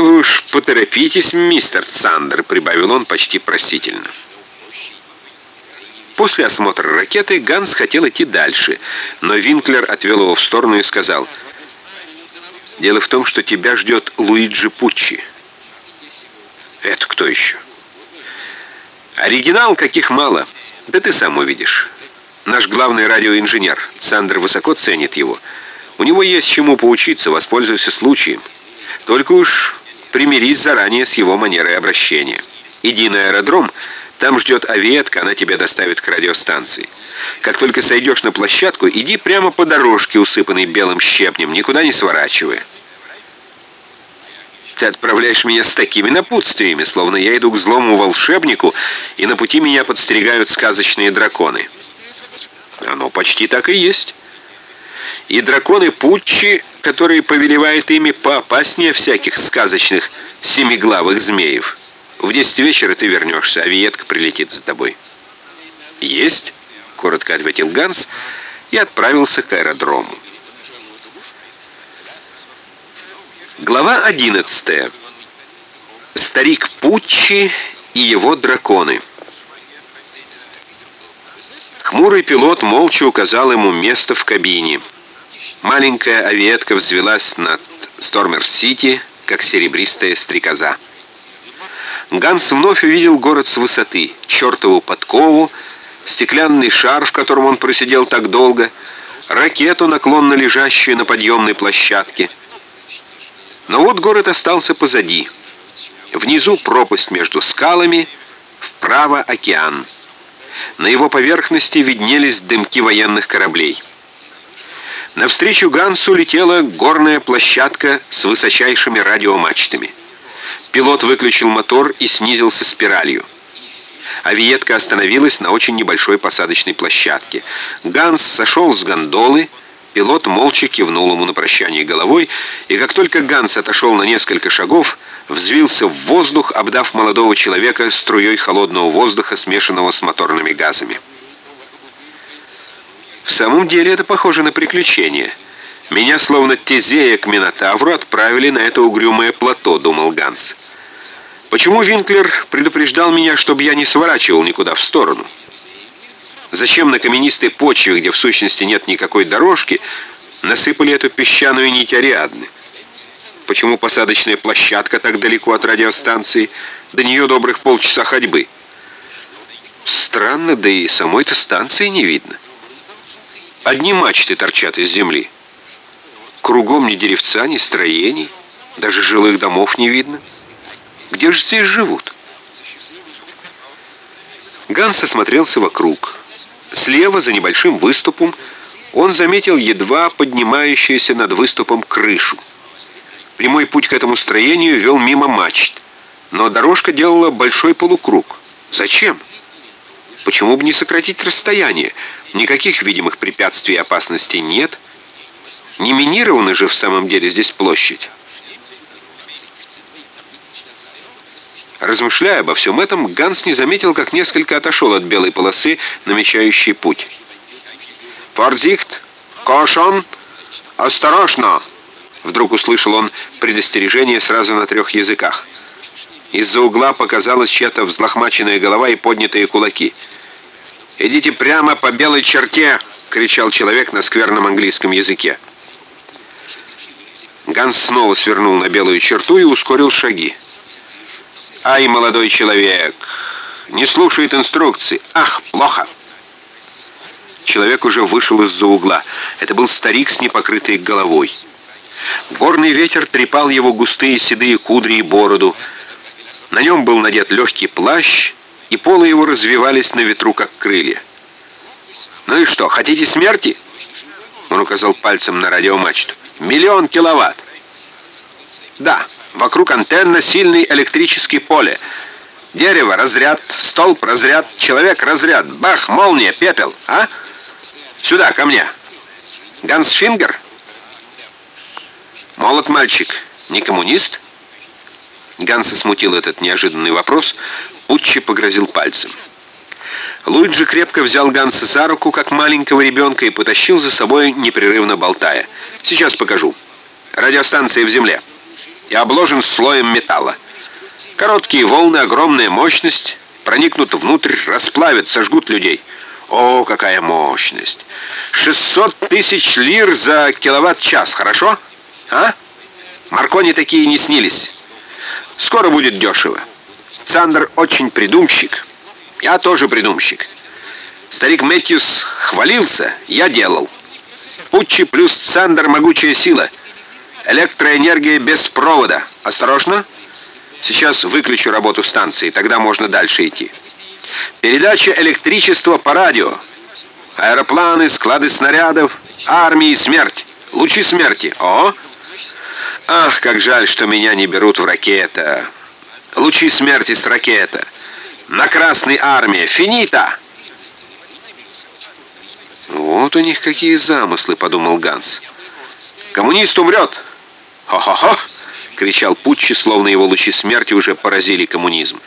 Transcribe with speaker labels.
Speaker 1: «Вы уж поторопитесь, мистер Сандер», — прибавил он почти просительно. После осмотра ракеты Ганс хотел идти дальше, но Винклер отвел его в сторону и сказал, «Дело в том, что тебя ждет Луиджи Пуччи». «Это кто еще?» «Оригинал каких мало, да ты сам увидишь. Наш главный радиоинженер, Сандер высоко ценит его. У него есть чему поучиться, воспользуйся случаем. Только уж примирись заранее с его манерой обращения. Иди на аэродром, там ждет авиетка, она тебя доставит к радиостанции. Как только сойдешь на площадку, иди прямо по дорожке, усыпанной белым щепнем, никуда не сворачивая. Ты отправляешь меня с такими напутствиями, словно я иду к злому волшебнику, и на пути меня подстерегают сказочные драконы. Оно почти так и есть. И драконы Путчи, которые повелевают ими, поопаснее всяких сказочных семиглавых змеев. В 10 вечера ты вернешься, а Виетка прилетит за тобой». «Есть», — коротко ответил Ганс и отправился к аэродрому. Глава 11. Старик Пуччи и его драконы. Хмурый пилот молча указал ему место в кабине. Маленькая авиетка взвелась над Стормер-Сити, как серебристая стрекоза. Ганс вновь увидел город с высоты, чертову подкову, стеклянный шар, в котором он просидел так долго, ракету, наклонно лежащую на подъемной площадке. Но вот город остался позади. Внизу пропасть между скалами, вправо океан. На его поверхности виднелись дымки военных кораблей. Навстречу Гансу летела горная площадка с высочайшими радиомачтами. Пилот выключил мотор и снизился спиралью. Авиетка остановилась на очень небольшой посадочной площадке. Ганс сошел с гондолы, пилот молча кивнул ему на прощание головой, и как только Ганс отошел на несколько шагов, взвился в воздух, обдав молодого человека струей холодного воздуха, смешанного с моторными газами. В самом деле это похоже на приключение — меня, словно Тезея к Минотавру, отправили на это угрюмое плато, думал Ганс. Почему Винклер предупреждал меня, чтобы я не сворачивал никуда в сторону? Зачем на каменистой почве, где в сущности нет никакой дорожки, насыпали эту песчаную нить Ариадны? Почему посадочная площадка так далеко от радиостанции? До нее добрых полчаса ходьбы. Странно, да и самой-то станции не видно. Одни мачты торчат из земли. Кругом ни деревца, ни строений, даже жилых домов не видно. Где же здесь живут? Ганс осмотрелся вокруг. Слева, за небольшим выступом, он заметил едва поднимающуюся над выступом крышу. Прямой путь к этому строению вел мимо мачт, но дорожка делала большой полукруг. Зачем? Почему бы не сократить расстояние? Никаких видимых препятствий и опасностей нет – не минирована же в самом деле здесь площадь. Размышляя обо всем этом, Ганс не заметил, как несколько отошел от белой полосы, намечающей путь. «Форзихт! Кошон! Осторожно!» Вдруг услышал он предостережение сразу на трех языках. Из-за угла показалась чья-то взлохмаченная голова и поднятые кулаки. «Идите прямо по белой черте!» — кричал человек на скверном английском языке. Ганс снова свернул на белую черту и ускорил шаги. «Ай, молодой человек! Не слушает инструкций! Ах, плохо!» Человек уже вышел из-за угла. Это был старик с непокрытой головой. Горный ветер трепал его густые седые кудри и бороду. На нем был надет легкий плащ, и полы его развивались на ветру, как крылья. «Ну и что, хотите смерти?» Он указал пальцем на радиомачту. «Миллион киловатт!» «Да, вокруг антенна сильный электрический поле. Дерево — разряд, столб — разряд, человек — разряд. Бах, молния, пепел, а? Сюда, ко мне. Гансфингер?» «Молод мальчик, не коммунист?» Ганса смутил этот неожиданный вопрос. Путчи погрозил пальцем. Луиджи крепко взял Ганса за руку, как маленького ребенка, и потащил за собой, непрерывно болтая. «Сейчас покажу. Радиостанция в земле». и обложен слоем металла. Короткие волны, огромная мощность, проникнут внутрь, расплавят, сожгут людей. О, какая мощность! 600 тысяч лир за киловатт-час, хорошо? А? Маркони такие не снились. Скоро будет дешево. Сандер очень придумщик. Я тоже придумщик. Старик Мэтьюс хвалился, я делал. Пуччи плюс Сандер — могучая сила. Электроэнергия без провода. Осторожно. Сейчас выключу работу станции, тогда можно дальше идти. Передача электричества по радио. Аэропланы, склады снарядов, армии, смерть. Лучи смерти. О! Ах, как жаль, что меня не берут в ракета. Лучи смерти с ракета. На Красной Армии. Финита! Вот у них какие замыслы, подумал Ганс. Коммунист умрет. «Хо-хо-хо!» — кричал Путчи, словно его лучи смерти уже поразили коммунизм.